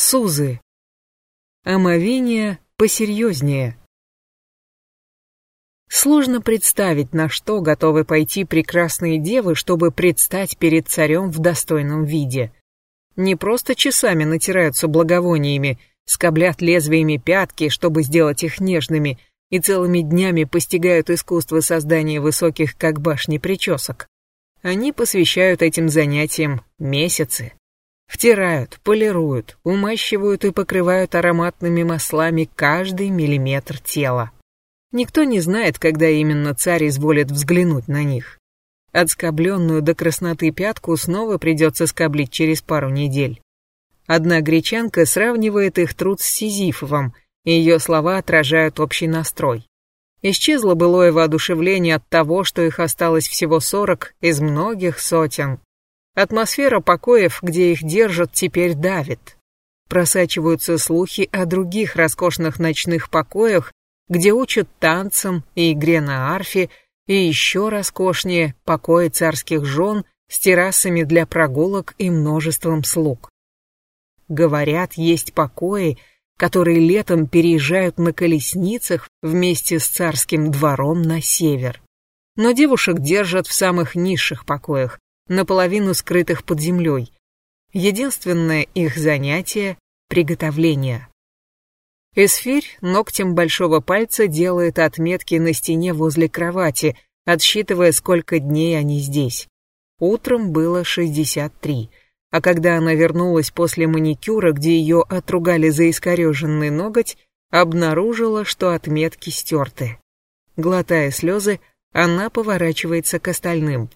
Сузы. Омовение посерьезнее. Сложно представить, на что готовы пойти прекрасные девы, чтобы предстать перед царем в достойном виде. Не просто часами натираются благовониями, скоблят лезвиями пятки, чтобы сделать их нежными, и целыми днями постигают искусство создания высоких, как башни, причесок. Они посвящают этим занятиям месяцы. Втирают, полируют, умащивают и покрывают ароматными маслами каждый миллиметр тела. Никто не знает, когда именно царь изволит взглянуть на них. Отскобленную до красноты пятку снова придется скоблить через пару недель. Одна гречанка сравнивает их труд с Сизифовым, и ее слова отражают общий настрой. Исчезло былое воодушевление от того, что их осталось всего сорок из многих сотен. Атмосфера покоев, где их держат, теперь давит. Просачиваются слухи о других роскошных ночных покоях, где учат танцам и игре на арфе, и еще роскошнее покои царских жен с террасами для прогулок и множеством слуг. Говорят, есть покои, которые летом переезжают на колесницах вместе с царским двором на север. Но девушек держат в самых низших покоях, наполовину скрытых под землей. Единственное их занятие — приготовление. Эсфирь ногтем большого пальца делает отметки на стене возле кровати, отсчитывая, сколько дней они здесь. Утром было 63, а когда она вернулась после маникюра, где ее отругали за искореженный ноготь, обнаружила, что отметки стерты. Глотая слезы, она поворачивается к остальным.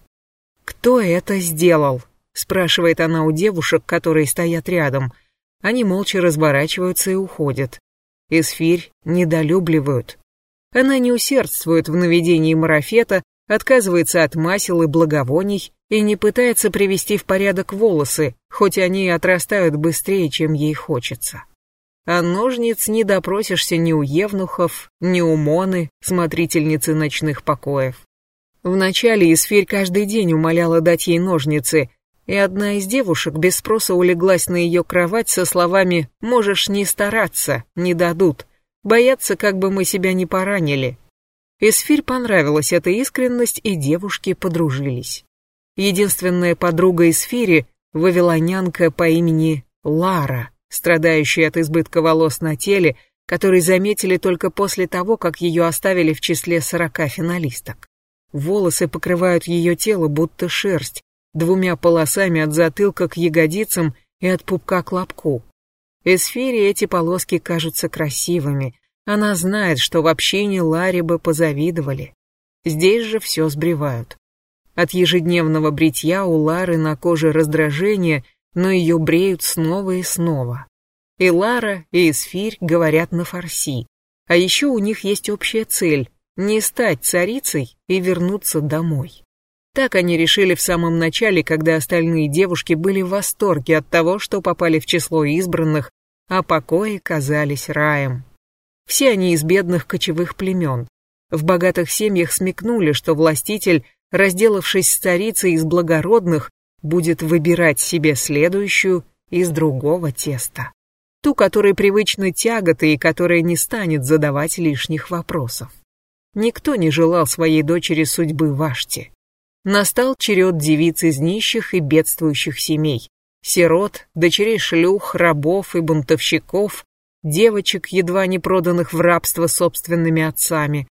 «Кто это сделал?» — спрашивает она у девушек, которые стоят рядом. Они молча разворачиваются и уходят. Эсфирь недолюбливают. Она не усердствует в наведении марафета, отказывается от масел и благовоний и не пытается привести в порядок волосы, хоть они и отрастают быстрее, чем ей хочется. А ножниц не допросишься ни у евнухов, ни у Моны, смотрительницы ночных покоев. Вначале Исфирь каждый день умоляла дать ей ножницы, и одна из девушек без спроса улеглась на ее кровать со словами «Можешь не стараться, не дадут, боятся, как бы мы себя не поранили». Исфирь понравилась эта искренность, и девушки подружились. Единственная подруга Исфири — вавилонянка по имени Лара, страдающая от избытка волос на теле, который заметили только после того, как ее оставили в числе сорока финалисток. Волосы покрывают ее тело, будто шерсть, двумя полосами от затылка к ягодицам и от пупка к лобку. Эсфере эти полоски кажутся красивыми. Она знает, что в общении Ларри бы позавидовали. Здесь же все сбривают. От ежедневного бритья у Лары на коже раздражение, но ее бреют снова и снова. И Лара, и Эсфирь говорят на фарси. А еще у них есть общая цель не стать царицей и вернуться домой. Так они решили в самом начале, когда остальные девушки были в восторге от того, что попали в число избранных, а покои казались раем. Все они из бедных кочевых племен. В богатых семьях смекнули, что властитель, разделавшись с царицей из благородных, будет выбирать себе следующую из другого теста. Ту, которой привычны тяготы и которая не станет задавать лишних вопросов. Никто не желал своей дочери судьбы Вашти. Настал черед девиц из нищих и бедствующих семей, сирот, дочерей шлюх, рабов и бунтовщиков, девочек, едва не проданных в рабство собственными отцами.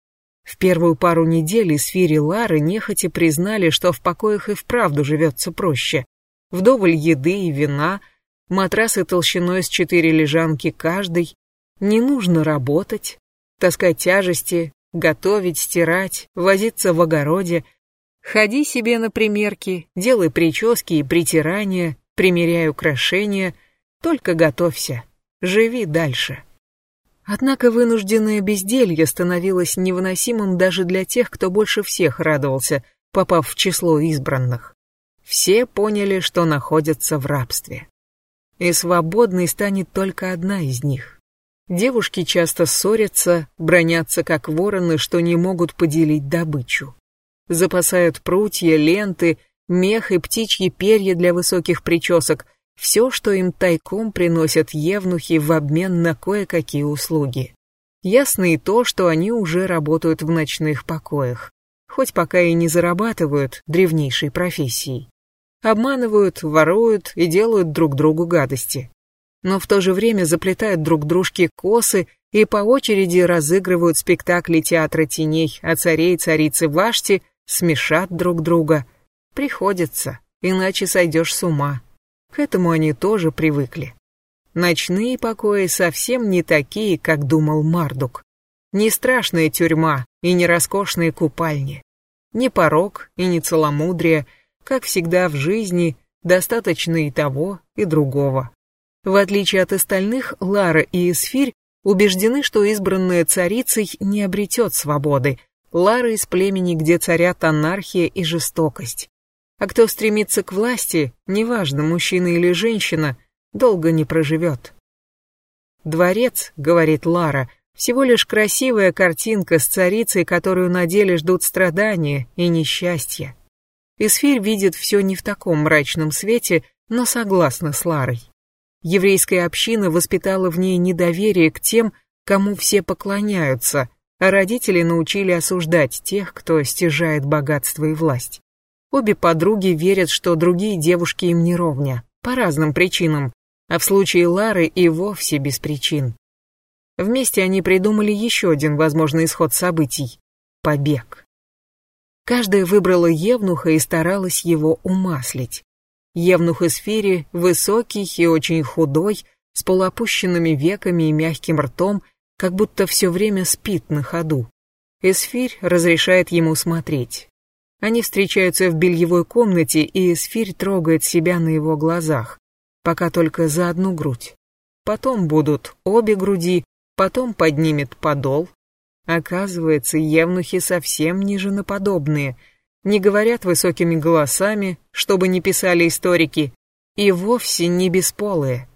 В первую пару недель из Фири Лары нехотя признали, что в покоях и вправду живется проще. Вдоволь еды и вина, матрасы толщиной с четыре лежанки каждый, не нужно работать, таскать тяжести, готовить, стирать, возиться в огороде. Ходи себе на примерки, делай прически и притирания, примеряй украшения, только готовься, живи дальше. Однако вынужденное безделье становилось невыносимым даже для тех, кто больше всех радовался, попав в число избранных. Все поняли, что находятся в рабстве. И свободной станет только одна из них. Девушки часто ссорятся, бронятся как вороны, что не могут поделить добычу. Запасают прутья, ленты, мех и птичьи перья для высоких причесок, все, что им тайком приносят евнухи в обмен на кое-какие услуги. Ясно и то, что они уже работают в ночных покоях, хоть пока и не зарабатывают древнейшей профессией. Обманывают, воруют и делают друг другу гадости. Но в то же время заплетают друг дружке косы и по очереди разыгрывают спектакли театра теней о царе и царице Вашти, смешат друг друга. Приходится, иначе сойдешь с ума. К этому они тоже привыкли. Ночные покои совсем не такие, как думал Мардук. Не страшная тюрьма и не роскошные купальни. Не порог и не целомудрие, как всегда в жизни, достаточно и того, и другого. В отличие от остальных, Лара и Эсфирь убеждены, что избранная царицей не обретет свободы. Лара из племени, где царят анархия и жестокость. А кто стремится к власти, неважно, мужчина или женщина, долго не проживет. «Дворец», — говорит Лара, — всего лишь красивая картинка с царицей, которую на деле ждут страдания и несчастья. Исфирь видит все не в таком мрачном свете, но согласна с Ларой. Еврейская община воспитала в ней недоверие к тем, кому все поклоняются, а родители научили осуждать тех, кто стяжает богатство и власть. Обе подруги верят, что другие девушки им не ровня, по разным причинам, а в случае Лары и вовсе без причин. Вместе они придумали еще один возможный исход событий – побег. Каждая выбрала Евнуха и старалась его умаслить. Евнух из высокий и очень худой, с полуопущенными веками и мягким ртом, как будто все время спит на ходу. Эсфирь разрешает ему смотреть. Они встречаются в бельевой комнате, и Эсфирь трогает себя на его глазах, пока только за одну грудь. Потом будут обе груди, потом поднимет подол. Оказывается, евнухи совсем не женоподобные, не говорят высокими голосами, чтобы не писали историки, и вовсе не бесполые.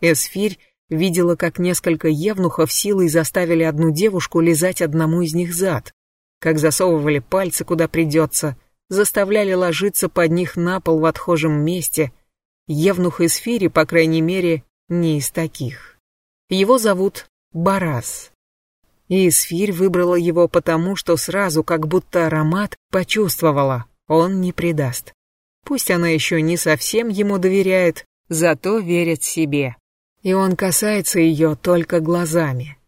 Эсфирь видела, как несколько евнухов силой заставили одну девушку лизать одному из них зад как засовывали пальцы куда придется, заставляли ложиться под них на пол в отхожем месте. Евнух из Фири, по крайней мере, не из таких. Его зовут Барас. И Исфирь выбрала его потому, что сразу, как будто аромат, почувствовала, он не предаст. Пусть она еще не совсем ему доверяет, зато верит себе. И он касается ее только глазами.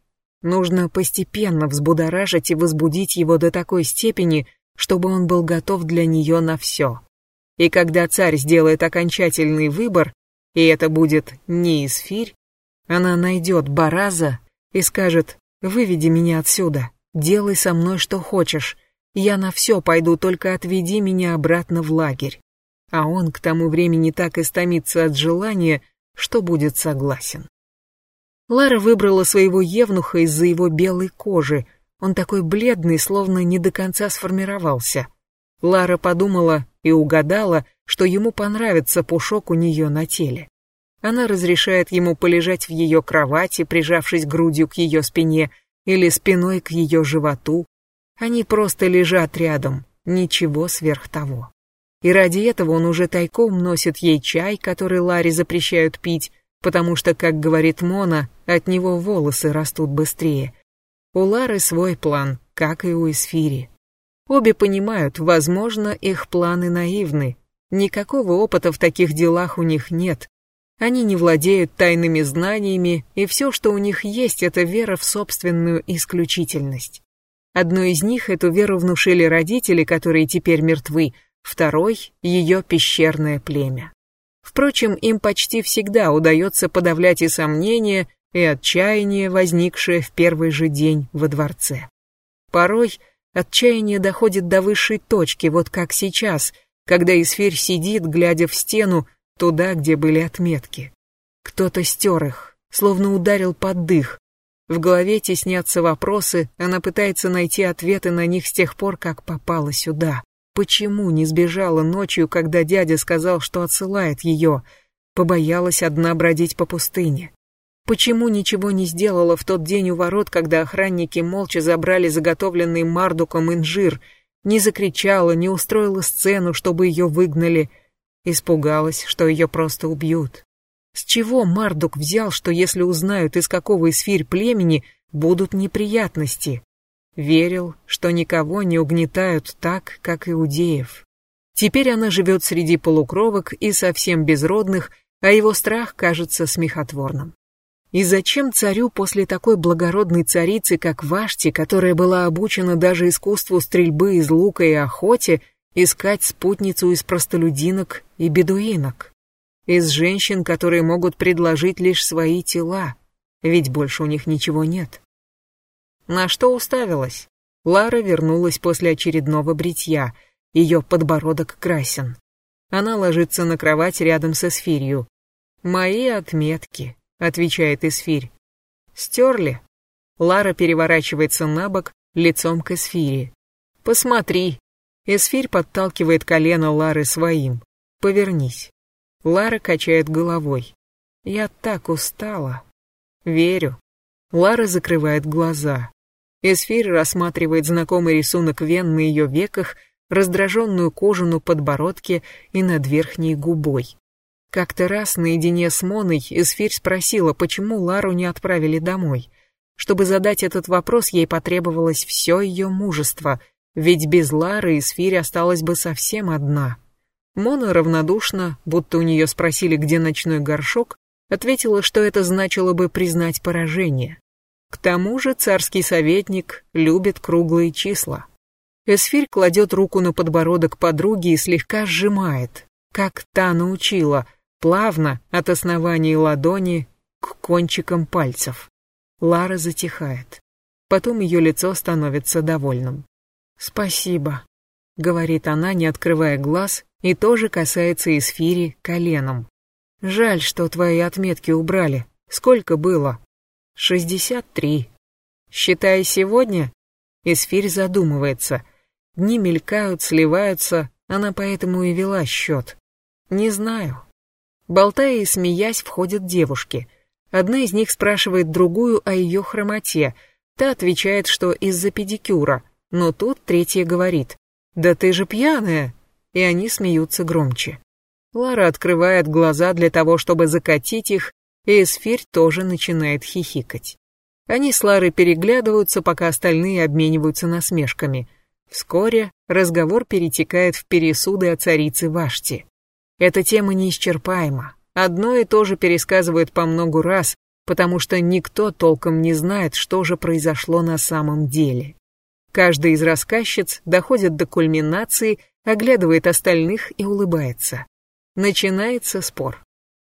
Нужно постепенно взбудоражить и возбудить его до такой степени, чтобы он был готов для нее на все. И когда царь сделает окончательный выбор, и это будет не Исфирь, она найдет Бараза и скажет «Выведи меня отсюда, делай со мной что хочешь, я на все пойду, только отведи меня обратно в лагерь». А он к тому времени так истомится от желания, что будет согласен. Лара выбрала своего евнуха из-за его белой кожи. Он такой бледный, словно не до конца сформировался. Лара подумала и угадала, что ему понравится пушок у нее на теле. Она разрешает ему полежать в ее кровати, прижавшись грудью к ее спине или спиной к ее животу. Они просто лежат рядом, ничего сверх того. И ради этого он уже тайком носит ей чай, который Ларе запрещают пить, потому что, как говорит Мона, от него волосы растут быстрее. У Лары свой план, как и у Эсфири. Обе понимают, возможно, их планы наивны. Никакого опыта в таких делах у них нет. Они не владеют тайными знаниями, и все, что у них есть, это вера в собственную исключительность. Одну из них эту веру внушили родители, которые теперь мертвы, второй — ее пещерное племя. Впрочем, им почти всегда удается подавлять и сомнения, и отчаяние, возникшее в первый же день во дворце. Порой отчаяние доходит до высшей точки, вот как сейчас, когда Исфирь сидит, глядя в стену, туда, где были отметки. Кто-то стер их, словно ударил под дых. В голове теснятся вопросы, она пытается найти ответы на них с тех пор, как попала сюда. Почему не сбежала ночью, когда дядя сказал, что отсылает ее? Побоялась одна бродить по пустыне. Почему ничего не сделала в тот день у ворот, когда охранники молча забрали заготовленный Мардуком инжир, не закричала, не устроила сцену, чтобы ее выгнали? Испугалась, что ее просто убьют. С чего Мардук взял, что если узнают, из какого эсфирь племени, будут неприятности? Верил, что никого не угнетают так, как иудеев. Теперь она живет среди полукровок и совсем безродных, а его страх кажется смехотворным. И зачем царю после такой благородной царицы, как Вашти, которая была обучена даже искусству стрельбы из лука и охоте, искать спутницу из простолюдинок и бедуинок? Из женщин, которые могут предложить лишь свои тела, ведь больше у них ничего нет. На что уставилась? Лара вернулась после очередного бритья, ее подбородок красен. Она ложится на кровать рядом с Эсфирью. «Мои отметки», — отвечает Эсфирь. «Стерли?» Лара переворачивается на бок, лицом к Эсфире. «Посмотри». Эсфирь подталкивает колено Лары своим. «Повернись». Лара качает головой. «Я так устала». «Верю». Лара закрывает глаза. Эсфирь рассматривает знакомый рисунок вен на ее веках, раздраженную кожу на подбородке и над верхней губой. Как-то раз наедине с Моной Эсфирь спросила, почему Лару не отправили домой. Чтобы задать этот вопрос, ей потребовалось все ее мужество, ведь без Лары Эсфирь осталась бы совсем одна. Мона равнодушно, будто у нее спросили, где ночной горшок, ответила, что это значило бы признать поражение. К тому же царский советник любит круглые числа. Эсфирь кладет руку на подбородок подруги и слегка сжимает, как та научила – плавно от основания ладони к кончикам пальцев. Лара затихает. Потом ее лицо становится довольным. «Спасибо», — говорит она, не открывая глаз, и тоже касается Эсфири коленом. «Жаль, что твои отметки убрали. Сколько было?» «Шестьдесят три». «Считай сегодня?» Эсфирь задумывается. Дни мелькают, сливаются, она поэтому и вела счет. «Не знаю, Болтая и смеясь, входят девушки. Одна из них спрашивает другую о ее хромоте. Та отвечает, что из-за педикюра. Но тут третья говорит, «Да ты же пьяная!» И они смеются громче. Лара открывает глаза для того, чтобы закатить их, и Эсфирь тоже начинает хихикать. Они с Ларой переглядываются, пока остальные обмениваются насмешками. Вскоре разговор перетекает в пересуды о царице Вашти. Эта тема неисчерпаема. Одно и то же пересказывают по многу раз, потому что никто толком не знает, что же произошло на самом деле. Каждый из рассказчиц доходит до кульминации, оглядывает остальных и улыбается. Начинается спор.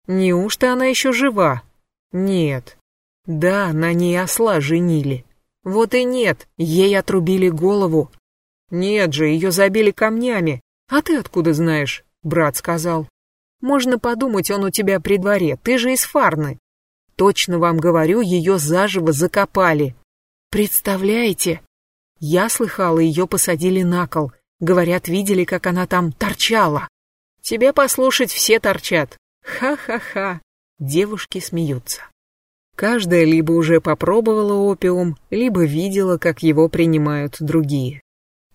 Неужто она еще жива? Нет. Да, на ней осла женили. Вот и нет, ей отрубили голову. Нет же, ее забили камнями. А ты откуда знаешь? брат сказал. Можно подумать, он у тебя при дворе, ты же из Фарны. Точно вам говорю, ее заживо закопали. Представляете? Я слыхала, ее посадили на кол. Говорят, видели, как она там торчала. Тебя послушать все торчат. Ха-ха-ха. Девушки смеются. Каждая либо уже попробовала опиум, либо видела, как его принимают другие.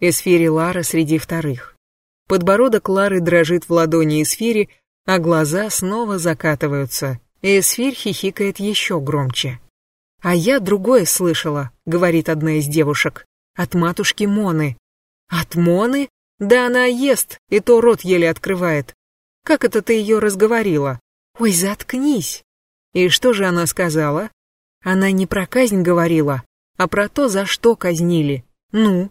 Эсфири Лара среди вторых. Подбородок Лары дрожит в ладони Эсфири, а глаза снова закатываются, и Эсфирь хихикает еще громче. «А я другое слышала», — говорит одна из девушек, — «от матушки Моны». «От Моны? Да она ест, и то рот еле открывает. Как это ты ее разговорила? Ой, заткнись!» И что же она сказала? Она не про казнь говорила, а про то, за что казнили. Ну?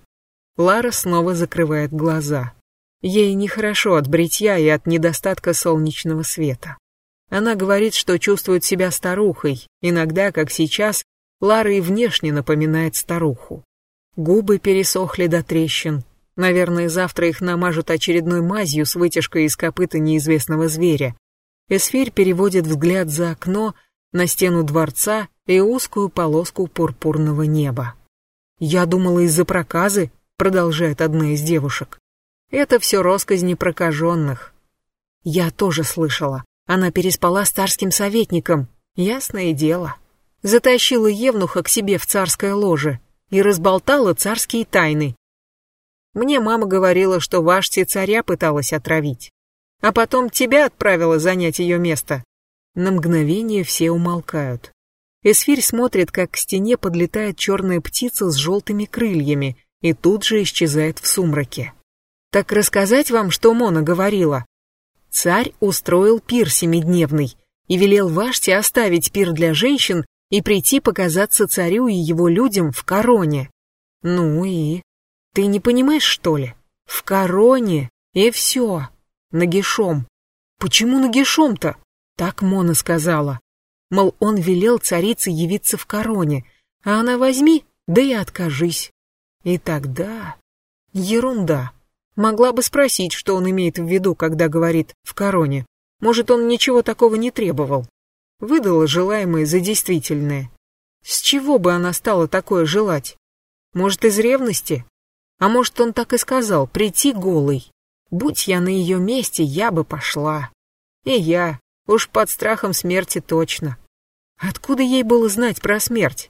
Лара снова закрывает глаза. Ей нехорошо от бритья и от недостатка солнечного света. Она говорит, что чувствует себя старухой, иногда, как сейчас, Лара и внешне напоминает старуху. Губы пересохли до трещин. Наверное, завтра их намажут очередной мазью с вытяжкой из копыта неизвестного зверя. Эсфирь переводит взгляд за окно, на стену дворца и узкую полоску пурпурного неба. «Я думала, из-за проказы», — продолжает одна из девушек. Это все росказни прокаженных. Я тоже слышала. Она переспала с царским советником. Ясное дело. Затащила Евнуха к себе в царское ложе и разболтала царские тайны. Мне мама говорила, что Вашти царя пыталась отравить. а потом тебя отправила занять ее место. На мгновение все умолкают. Эсфирь смотрит, как к стене подлетает черная птица с желтыми крыльями и тут же исчезает в сумраке. Так рассказать вам, что Мона говорила? Царь устроил пир семидневный и велел Ваште оставить пир для женщин и прийти показаться царю и его людям в короне. Ну и? Ты не понимаешь, что ли? В короне, и все. Нагишом. Почему нагишом-то? Так Мона сказала. Мол, он велел царице явиться в короне, а она возьми, да и откажись. И тогда... Ерунда. Могла бы спросить, что он имеет в виду, когда говорит «в короне». Может, он ничего такого не требовал. Выдала желаемое за действительное. С чего бы она стала такое желать? Может, из ревности? А может, он так и сказал, прийти голый. Будь я на ее месте, я бы пошла. И я, уж под страхом смерти точно. Откуда ей было знать про смерть?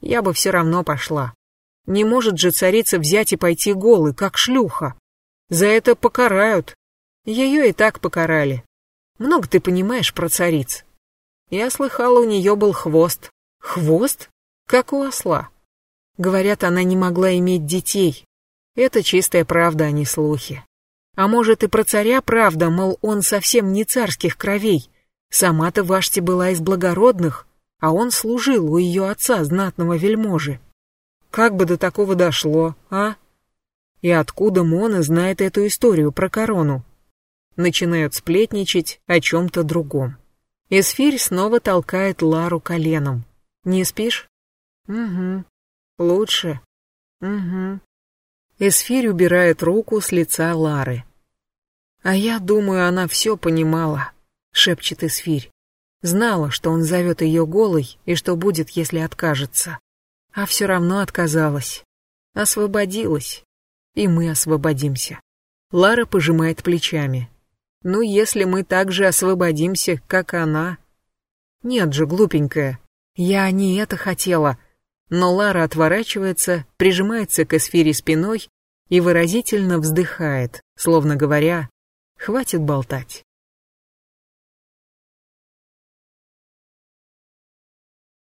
Я бы все равно пошла. Не может же царица взять и пойти голой, как шлюха. За это покарают. Ее и так покарали. Много ты понимаешь про цариц. Я слыхала, у нее был хвост. Хвост? Как у осла. Говорят, она не могла иметь детей. Это чистая правда, а не слухи. А может и про царя правда, мол, он совсем не царских кровей. Сама-то Вашти была из благородных, а он служил у ее отца, знатного вельможи. Как бы до такого дошло, а? И откуда Мона знает эту историю про корону? Начинают сплетничать о чем-то другом. Эсфирь снова толкает Лару коленом. «Не спишь?» «Угу. Лучше?» «Угу». Эсфирь убирает руку с лица Лары. «А я думаю, она все понимала», — шепчет Эсфирь. Знала, что он зовет ее голой и что будет, если откажется. А все равно отказалась. Освободилась и мы освободимся. Лара пожимает плечами. Ну, если мы так же освободимся, как она. Нет же, глупенькая, я не это хотела. Но Лара отворачивается, прижимается к эсфире спиной и выразительно вздыхает, словно говоря, хватит болтать.